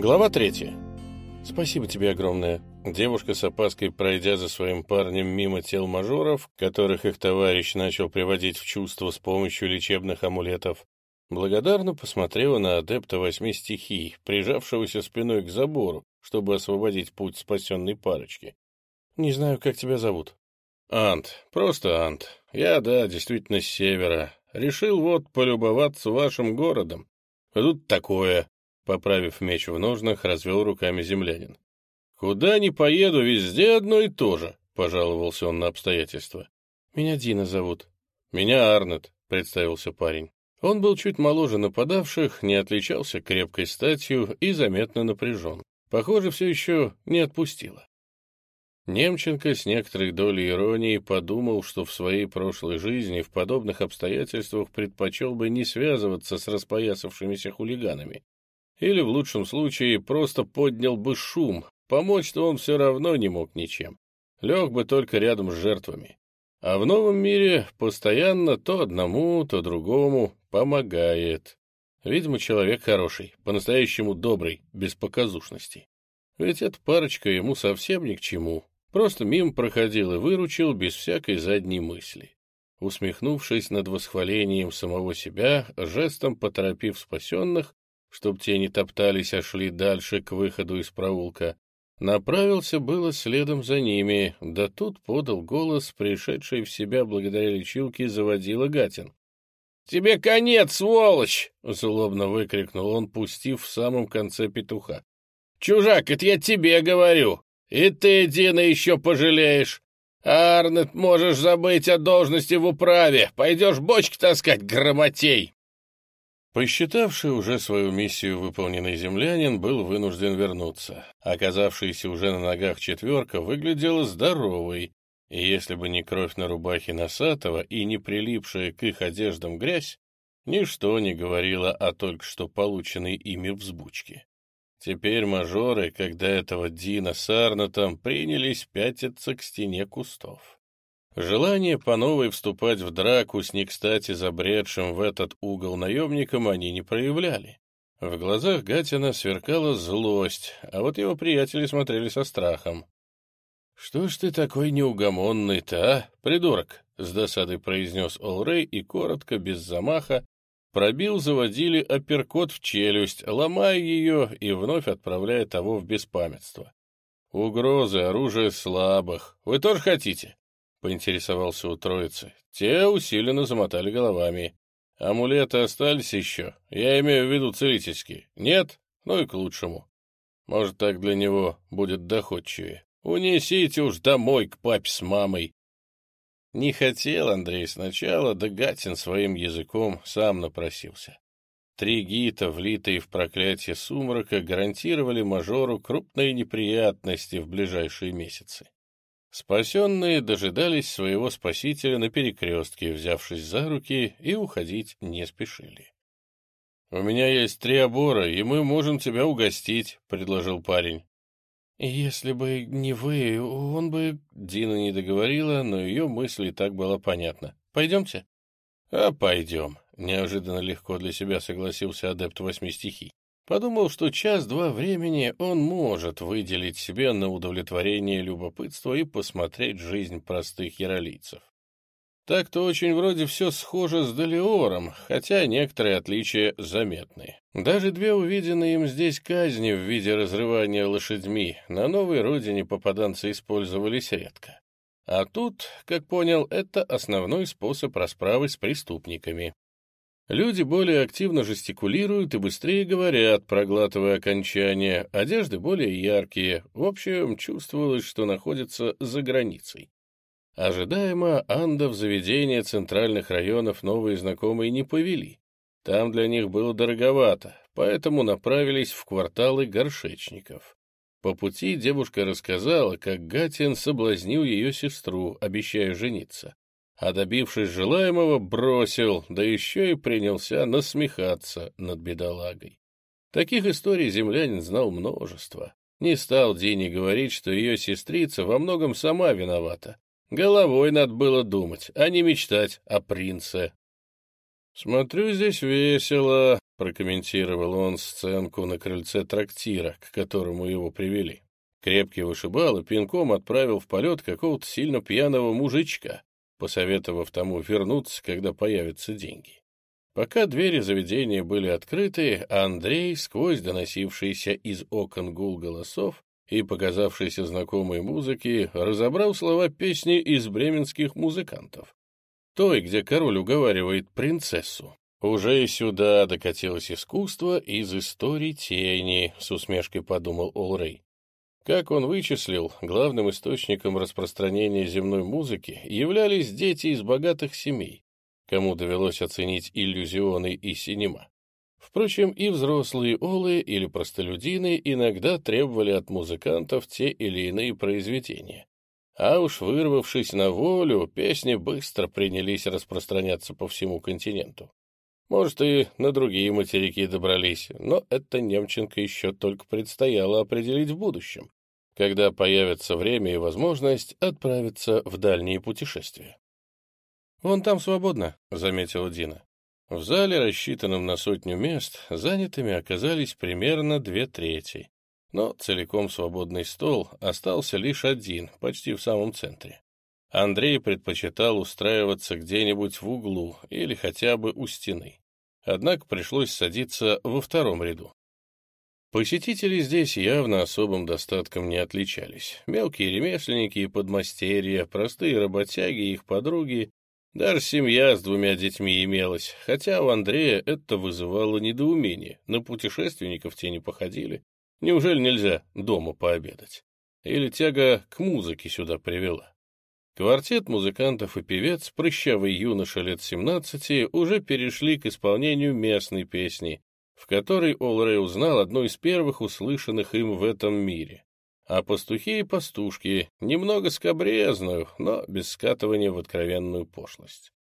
Глава третья. Спасибо тебе огромное. Девушка с опаской, пройдя за своим парнем мимо тел мажоров, которых их товарищ начал приводить в чувство с помощью лечебных амулетов, благодарно посмотрела на адепта восьми стихий, прижавшегося спиной к забору, чтобы освободить путь спасенной парочки. «Не знаю, как тебя зовут». «Ант, просто Ант. Я, да, действительно с севера. Решил вот полюбоваться вашим городом. Тут такое». Поправив меч в ножнах, развел руками землянин. «Куда ни поеду, везде одно и то же», — пожаловался он на обстоятельства. «Меня Дина зовут». «Меня Арнет», — представился парень. Он был чуть моложе нападавших, не отличался крепкой статью и заметно напряжен. Похоже, все еще не отпустила. Немченко с некоторой долей иронии подумал, что в своей прошлой жизни в подобных обстоятельствах предпочел бы не связываться с распоясавшимися хулиганами. Или, в лучшем случае, просто поднял бы шум, помочь-то он все равно не мог ничем. Лег бы только рядом с жертвами. А в новом мире постоянно то одному, то другому помогает. Видимо, человек хороший, по-настоящему добрый, без показушности. Ведь эта парочка ему совсем ни к чему, Просто мимо проходил и выручил без всякой задней мысли. Усмехнувшись над восхвалением самого себя, жестом поторопив спасенных, чтоб те не топтались, а шли дальше к выходу из проулка, направился было следом за ними, да тут подал голос, пришедший в себя благодаря лечилке, заводила Гатин. «Тебе конец, сволочь!» — злобно выкрикнул он, пустив в самом конце петуха. «Чужак, это я тебе говорю! И ты, Дина, еще пожалеешь. Арнет, можешь забыть о должности в управе. Пойдешь бочки таскать, грамотей. Посчитавший уже свою миссию выполненный землянин был вынужден вернуться. Оказавшаяся уже на ногах четверка выглядела здоровой, и если бы не кровь на рубахе Носатого и не прилипшая к их одеждам грязь, ничто не говорило о только что полученной ими взбучке. Теперь мажоры, когда этого Дина с Арнотом, принялись пятиться к стене кустов. Желание по новой вступать в драку с не кстати забредшим в этот угол наемником они не проявляли. В глазах Гатина сверкала злость, а вот его приятели смотрели со страхом. «Что ж ты такой неугомонный-то, а, придурок?» — с досадой произнес Олрей и коротко, без замаха, Пробил заводили апперкот в челюсть, ломая ее и вновь отправляя того в беспамятство. «Угрозы, оружие слабых. Вы тоже хотите?» — поинтересовался у троицы. Те усиленно замотали головами. «Амулеты остались еще? Я имею в виду целительские. Нет? Ну и к лучшему. Может, так для него будет доходчивее. Унесите уж домой к папе с мамой. Не хотел Андрей сначала, да Гатин своим языком сам напросился. Три гита, влитые в проклятие сумрака, гарантировали мажору крупные неприятности в ближайшие месяцы. Спасенные дожидались своего спасителя на перекрестке, взявшись за руки, и уходить не спешили. — У меня есть три обора, и мы можем тебя угостить, — предложил парень. «Если бы не вы, он бы...» Дина не договорила, но ее мысль и так была понятна. «Пойдемте?» «А пойдем», — неожиданно легко для себя согласился адепт восьми стихий. Подумал, что час-два времени он может выделить себе на удовлетворение любопытства и посмотреть жизнь простых яролийцев. Так-то очень вроде все схоже с Далиором, хотя некоторые отличия заметны. Даже две увиденные им здесь казни в виде разрывания лошадьми на новой родине попаданцы использовались редко. А тут, как понял, это основной способ расправы с преступниками. Люди более активно жестикулируют и быстрее говорят, проглатывая окончания, одежды более яркие, в общем, чувствовалось, что находятся за границей. Ожидаемо Анда в заведение центральных районов новые знакомые не повели. Там для них было дороговато, поэтому направились в кварталы горшечников. По пути девушка рассказала, как Гатин соблазнил ее сестру, обещая жениться. А добившись желаемого, бросил, да еще и принялся насмехаться над бедолагой. Таких историй землянин знал множество. Не стал Дине говорить, что ее сестрица во многом сама виновата, Головой надо было думать, а не мечтать о принце. «Смотрю, здесь весело», прокомментировал он сценку на крыльце трактира, к которому его привели. Крепкий вышибал и пинком отправил в полет какого-то сильно пьяного мужичка, посоветовав тому вернуться, когда появятся деньги. Пока двери заведения были открыты, Андрей, сквозь доносившиеся из окон гул голосов и показавшиеся знакомой музыки, разобрал слова песни из бременских музыкантов. Той, где король уговаривает принцессу. «Уже и сюда докатилось искусство из истории тени», — с усмешкой подумал Олрей. Как он вычислил, главным источником распространения земной музыки являлись дети из богатых семей, кому довелось оценить иллюзионы и синема. Впрочем, и взрослые олы или простолюдины иногда требовали от музыкантов те или иные произведения. А уж вырвавшись на волю, песни быстро принялись распространяться по всему континенту. Может, и на другие материки добрались, но это Немченко еще только предстояло определить в будущем когда появится время и возможность отправиться в дальние путешествия. «Вон там свободно», — заметила Дина. В зале, рассчитанном на сотню мест, занятыми оказались примерно две трети. Но целиком свободный стол остался лишь один, почти в самом центре. Андрей предпочитал устраиваться где-нибудь в углу или хотя бы у стены. Однако пришлось садиться во втором ряду. Посетители здесь явно особым достатком не отличались. Мелкие ремесленники и подмастерья, простые работяги и их подруги, даже семья с двумя детьми имелась, хотя у Андрея это вызывало недоумение. На путешественников те не походили. Неужели нельзя дома пообедать? Или тяга к музыке сюда привела? Квартет музыкантов и певец, прыщавый юноша лет 17, уже перешли к исполнению местной песни, в которой Олрей узнал одну из первых услышанных им в этом мире. А пастухи и пастушки немного скобрезную, но без скатывания в откровенную пошлость.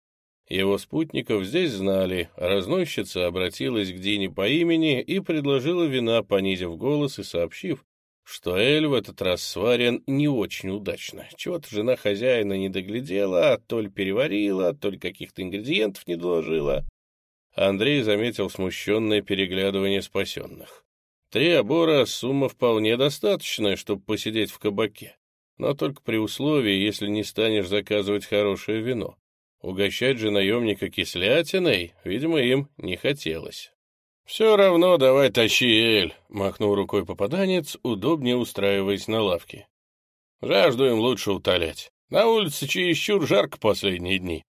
Его спутников здесь знали, разносчица обратилась к Дине по имени и предложила вина, понизив голос и сообщив, что Эль в этот раз сварен не очень удачно. Чего-то жена хозяина не доглядела, то ли переварила, то ли каких-то ингредиентов не доложила. Андрей заметил смущенное переглядывание спасенных. Три обора — сумма вполне достаточная, чтобы посидеть в кабаке. Но только при условии, если не станешь заказывать хорошее вино. Угощать же наемника кислятиной, видимо, им не хотелось. «Все равно давай тащи, Эль», — махнул рукой попаданец, удобнее устраиваясь на лавке. «Жажду им лучше утолять. На улице чересчур жарко последние дни.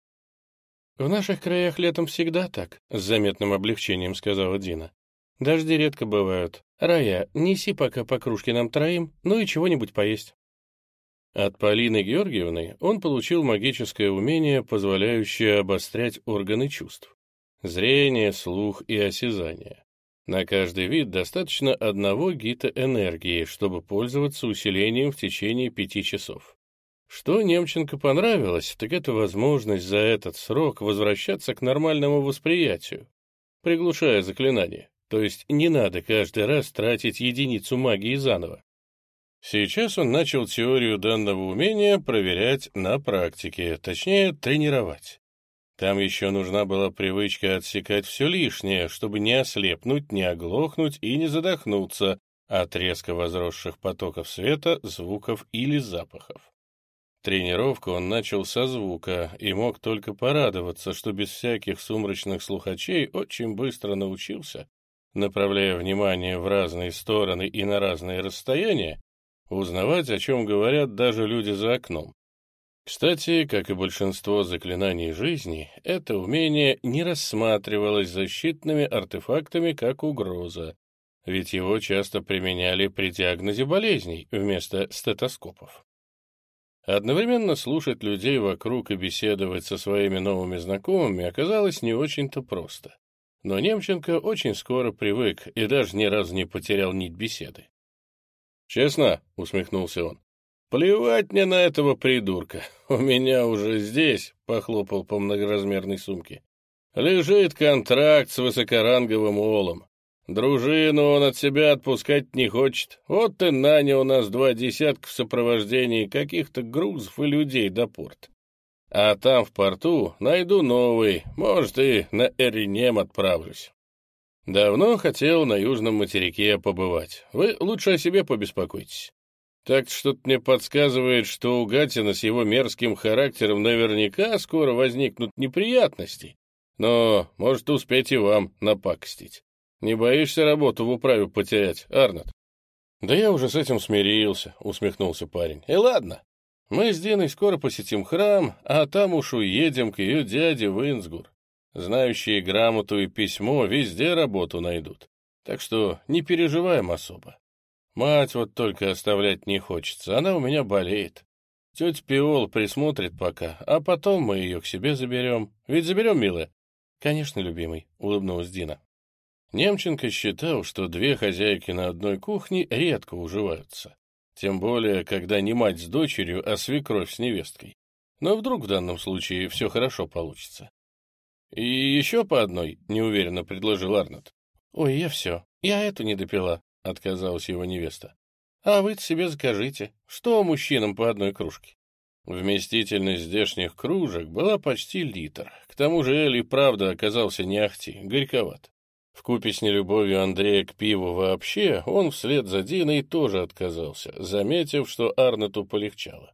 «В наших краях летом всегда так», — с заметным облегчением сказала Дина. «Дожди редко бывают. Рая, неси пока по кружке нам троим, ну и чего-нибудь поесть». От Полины Георгиевны он получил магическое умение, позволяющее обострять органы чувств. Зрение, слух и осязание. На каждый вид достаточно одного гита энергии, чтобы пользоваться усилением в течение пяти часов. Что Немченко понравилось, так это возможность за этот срок возвращаться к нормальному восприятию, приглушая заклинание. То есть не надо каждый раз тратить единицу магии заново. Сейчас он начал теорию данного умения проверять на практике, точнее, тренировать. Там еще нужна была привычка отсекать все лишнее, чтобы не ослепнуть, не оглохнуть и не задохнуться от резко возросших потоков света, звуков или запахов. Тренировку он начал со звука и мог только порадоваться, что без всяких сумрачных слухачей очень быстро научился, направляя внимание в разные стороны и на разные расстояния, узнавать, о чем говорят даже люди за окном. Кстати, как и большинство заклинаний жизни, это умение не рассматривалось защитными артефактами как угроза, ведь его часто применяли при диагнозе болезней вместо стетоскопов. Одновременно слушать людей вокруг и беседовать со своими новыми знакомыми оказалось не очень-то просто. Но Немченко очень скоро привык и даже ни разу не потерял нить беседы. «Честно?» — усмехнулся он. «Плевать мне на этого придурка. У меня уже здесь», — похлопал по многоразмерной сумке, «лежит контракт с высокоранговым олом. Дружину он от себя отпускать не хочет. Вот и нанял нас два десятка в сопровождении каких-то грузов и людей до порта. А там в порту найду новый, может, и на Эринем отправлюсь. Давно хотел на южном материке побывать. Вы лучше о себе побеспокойтесь. Так что-то мне подсказывает, что у Гатина с его мерзким характером наверняка скоро возникнут неприятности. Но может успеть и вам напакостить. Не боишься работу в управе потерять, Арнольд? Да я уже с этим смирился, усмехнулся парень. И ладно, мы с Диной скоро посетим храм, а там уж уедем к ее дяде в Инсгур. Знающие грамоту и письмо везде работу найдут. Так что не переживаем особо. Мать вот только оставлять не хочется, она у меня болеет. Тетя Пиол присмотрит пока, а потом мы ее к себе заберем. Ведь заберем, милая? Конечно, любимый, улыбнулась Дина. Немченко считал, что две хозяйки на одной кухне редко уживаются. Тем более, когда не мать с дочерью, а свекровь с невесткой. Но вдруг в данном случае все хорошо получится. «И еще по одной», — неуверенно предложил Арнольд. «Ой, я все. Я эту не допила отказалась его невеста. А вы себе закажите. Что мужчинам по одной кружке? Вместительность здешних кружек была почти литр. К тому же Эль и правда оказался не ахти, горьковат. Вкупе с нелюбовью Андрея к пиву вообще, он вслед за Диной тоже отказался, заметив, что Арнету полегчало.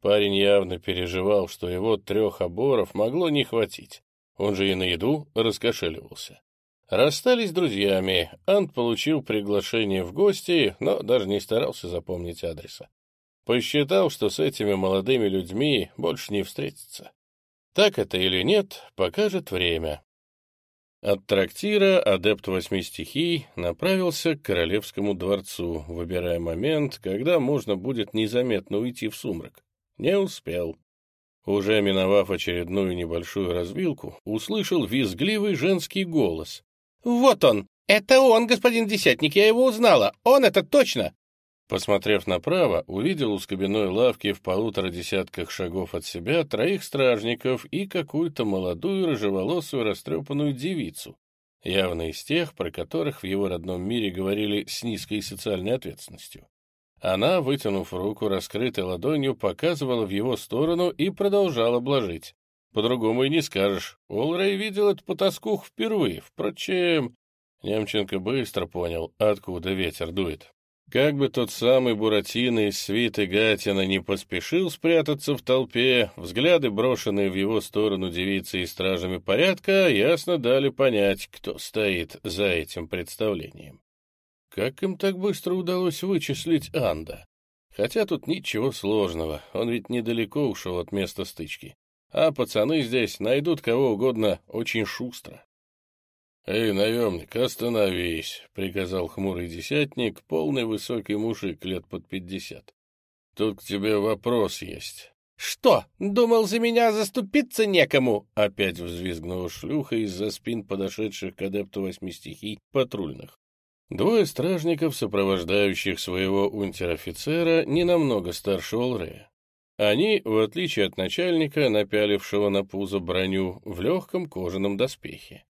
Парень явно переживал, что его трех оборов могло не хватить. Он же и на еду раскошеливался. Расстались друзьями. Ант получил приглашение в гости, но даже не старался запомнить адреса. Посчитал, что с этими молодыми людьми больше не встретится. Так это или нет, покажет время. От трактира адепт восьми стихий направился к королевскому дворцу, выбирая момент, когда можно будет незаметно уйти в сумрак. Не успел. Уже миновав очередную небольшую развилку, услышал визгливый женский голос. «Вот он! Это он, господин Десятник, я его узнала! Он это точно!» Посмотрев направо, увидел у скобяной лавки в полутора десятках шагов от себя троих стражников и какую-то молодую рыжеволосую растрепанную девицу, явно из тех, про которых в его родном мире говорили с низкой социальной ответственностью. Она, вытянув руку раскрытой ладонью, показывала в его сторону и продолжала блажить. По-другому и не скажешь. Олрей видел эту потаскуху впервые. Впрочем, Немченко быстро понял, откуда ветер дует. Как бы тот самый Буратино из свиты Гатина не поспешил спрятаться в толпе, взгляды, брошенные в его сторону девицы и стражами порядка, ясно дали понять, кто стоит за этим представлением. Как им так быстро удалось вычислить Анда? Хотя тут ничего сложного, он ведь недалеко ушел от места стычки а пацаны здесь найдут кого угодно очень шустро. «Эй, наемник, остановись!» — приказал хмурый десятник, полный высокий мужик лет под пятьдесят. «Тут к тебе вопрос есть». «Что, думал, за меня заступиться некому?» — опять взвизгнула шлюха из-за спин подошедших к адепту восьми стихий патрульных. Двое стражников, сопровождающих своего унтер-офицера, не намного старше Олрея. Они, в отличие от начальника, напялившего на пузо броню, в легком кожаном доспехе.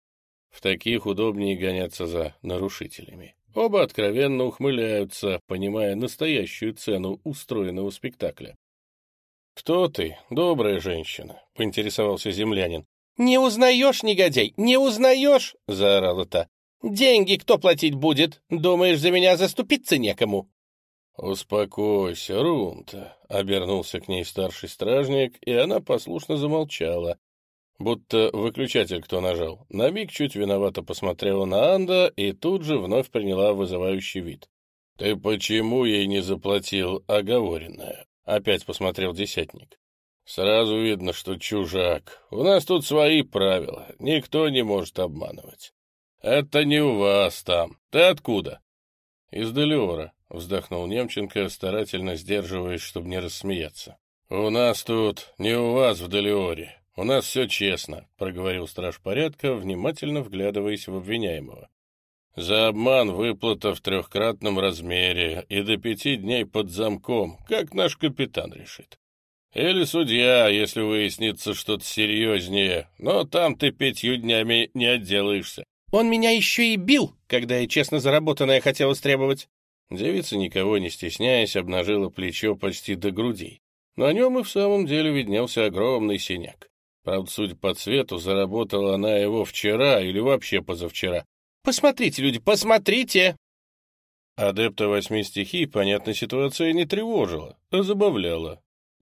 В таких удобнее гоняться за нарушителями. Оба откровенно ухмыляются, понимая настоящую цену устроенного спектакля. «Кто ты, добрая женщина?» — поинтересовался землянин. «Не узнаешь, негодяй, не узнаешь!» — заорала та. «Деньги кто платить будет? Думаешь, за меня заступиться некому?» «Успокойся, Рунта», — обернулся к ней старший стражник, и она послушно замолчала, будто выключатель кто нажал. На миг чуть виновато посмотрела на Анда и тут же вновь приняла вызывающий вид. «Ты почему ей не заплатил оговоренное?» — опять посмотрел десятник. «Сразу видно, что чужак. У нас тут свои правила, никто не может обманывать. Это не у вас там. Ты откуда?» «Из Делиора», — вздохнул Немченко, старательно сдерживаясь, чтобы не рассмеяться. «У нас тут не у вас в Делиоре. У нас все честно», — проговорил страж порядка, внимательно вглядываясь в обвиняемого. «За обман выплата в трехкратном размере и до пяти дней под замком, как наш капитан решит. Или судья, если выяснится что-то серьезнее, но там ты пятью днями не отделаешься». «Он меня еще и бил, когда я честно заработанное хотел требовать», Девица, никого не стесняясь, обнажила плечо почти до грудей. На нем и в самом деле виднелся огромный синяк. Правда, судя по цвету, заработала она его вчера или вообще позавчера. Посмотрите, люди, посмотрите!» Адепта восьми стихий, понятно, ситуация не тревожила, а забавляла.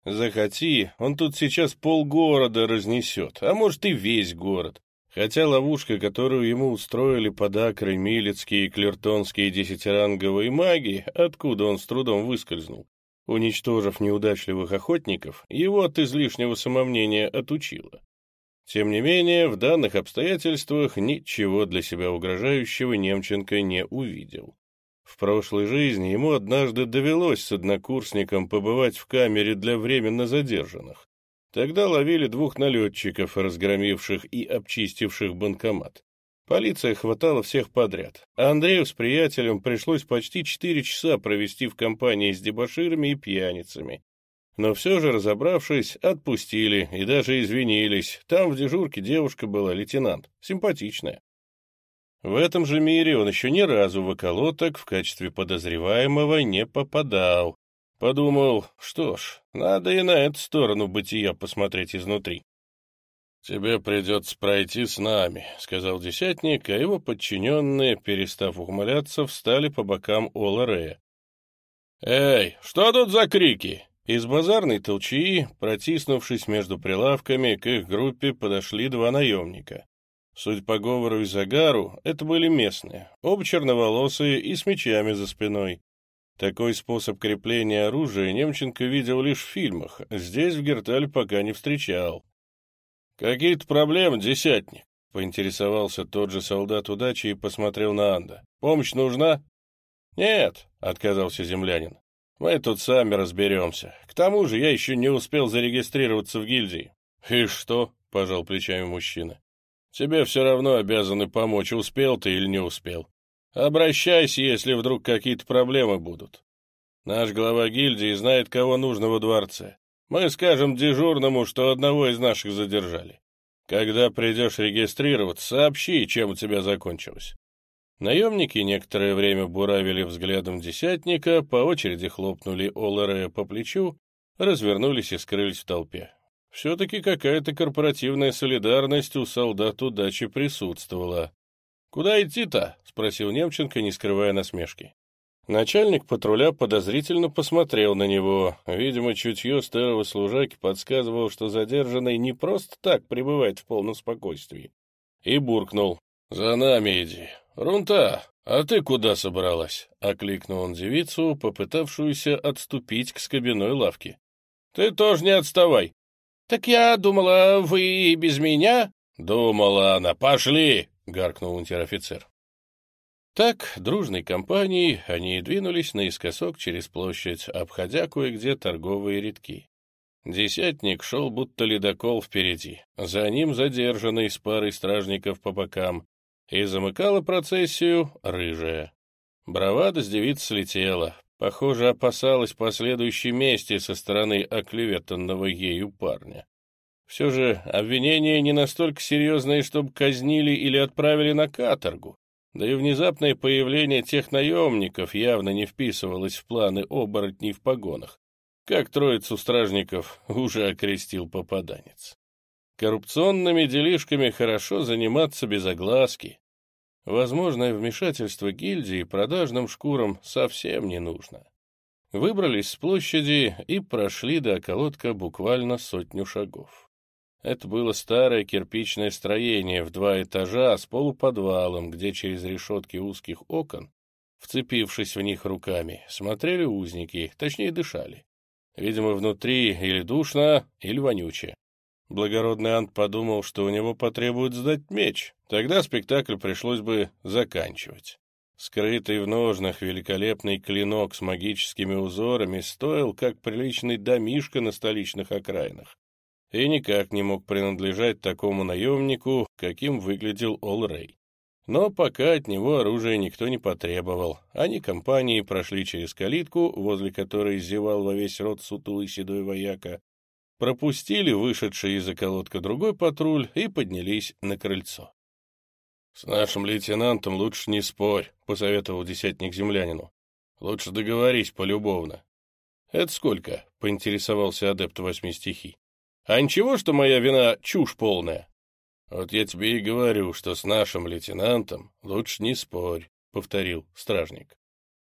Захоти, он тут сейчас полгорода разнесет, а может и весь город. Хотя ловушка, которую ему устроили под Акрой Милецкие и Клертонские десятиранговые маги, откуда он с трудом выскользнул, уничтожив неудачливых охотников, его от излишнего самомнения отучила. Тем не менее, в данных обстоятельствах ничего для себя угрожающего Немченко не увидел. В прошлой жизни ему однажды довелось с однокурсником побывать в камере для временно задержанных. Тогда ловили двух налетчиков, разгромивших и обчистивших банкомат. Полиция хватала всех подряд, Андрею с приятелем пришлось почти четыре часа провести в компании с дебоширами и пьяницами. Но все же, разобравшись, отпустили и даже извинились. Там в дежурке девушка была, лейтенант, симпатичная. В этом же мире он еще ни разу в околоток в качестве подозреваемого не попадал, Подумал, что ж, надо и на эту сторону бытия посмотреть изнутри. «Тебе придется пройти с нами», — сказал десятник, а его подчиненные, перестав ухмыляться, встали по бокам Ола Рея. «Эй, что тут за крики?» Из базарной толчии, протиснувшись между прилавками, к их группе подошли два наемника. Судя по говору и загару, это были местные, оба черноволосые и с мечами за спиной. Такой способ крепления оружия Немченко видел лишь в фильмах, здесь в Гертале пока не встречал. «Какие-то проблемы, десятник?» — поинтересовался тот же солдат удачи и посмотрел на Анда. «Помощь нужна?» «Нет», — отказался землянин. «Мы тут сами разберемся. К тому же я еще не успел зарегистрироваться в гильдии». «И что?» — пожал плечами мужчина. «Тебе все равно обязаны помочь, успел ты или не успел. Обращайся, если вдруг какие-то проблемы будут. Наш глава гильдии знает, кого нужно во дворце. Мы скажем дежурному, что одного из наших задержали. Когда придешь регистрироваться, сообщи, чем у тебя закончилось. Наемники некоторое время буравили взглядом десятника, по очереди хлопнули Оларея по плечу, развернулись и скрылись в толпе. Все-таки какая-то корпоративная солидарность у солдат удачи присутствовала. «Куда идти-то?» — спросил Немченко, не скрывая насмешки. Начальник патруля подозрительно посмотрел на него. Видимо, чутье старого служаки подсказывало, что задержанный не просто так пребывает в полном спокойствии. И буркнул. «За нами иди. Рунта, а ты куда собралась?» — окликнул он девицу, попытавшуюся отступить к скобяной лавке. «Ты тоже не отставай». «Так я думала, вы и без меня?» «Думала она. Пошли!» — гаркнул унтер-офицер. Так, дружной компанией, они двинулись наискосок через площадь, обходя кое-где торговые рядки. Десятник шел будто ледокол впереди, за ним задержанный с парой стражников по бокам, и замыкала процессию рыжая. Бравада с девиц слетела, похоже, опасалась последующей мести со стороны оклеветанного ею парня. Все же обвинения не настолько серьезные, чтобы казнили или отправили на каторгу. Да и внезапное появление тех наемников явно не вписывалось в планы оборотней в погонах, как троицу стражников уже окрестил попаданец. Коррупционными делишками хорошо заниматься без огласки. Возможное вмешательство гильдии продажным шкурам совсем не нужно. Выбрались с площади и прошли до околотка буквально сотню шагов. Это было старое кирпичное строение в два этажа с полуподвалом, где через решетки узких окон, вцепившись в них руками, смотрели узники, точнее дышали. Видимо, внутри или душно, или вонюче. Благородный Ант подумал, что у него потребуют сдать меч, тогда спектакль пришлось бы заканчивать. Скрытый в ножнах великолепный клинок с магическими узорами стоил, как приличный домишко на столичных окраинах и никак не мог принадлежать такому наемнику, каким выглядел Ол Рэй. Но пока от него оружия никто не потребовал. Они компанией прошли через калитку, возле которой зевал во весь рот сутулый седой вояка, пропустили вышедший из околотка другой патруль и поднялись на крыльцо. — С нашим лейтенантом лучше не спорь, — посоветовал десятник землянину. — Лучше договорись полюбовно. — Это сколько? — поинтересовался адепт восьми стихий. А ничего, что моя вина чушь полная? «Вот я тебе и говорю, что с нашим лейтенантом лучше не спорь», — повторил стражник.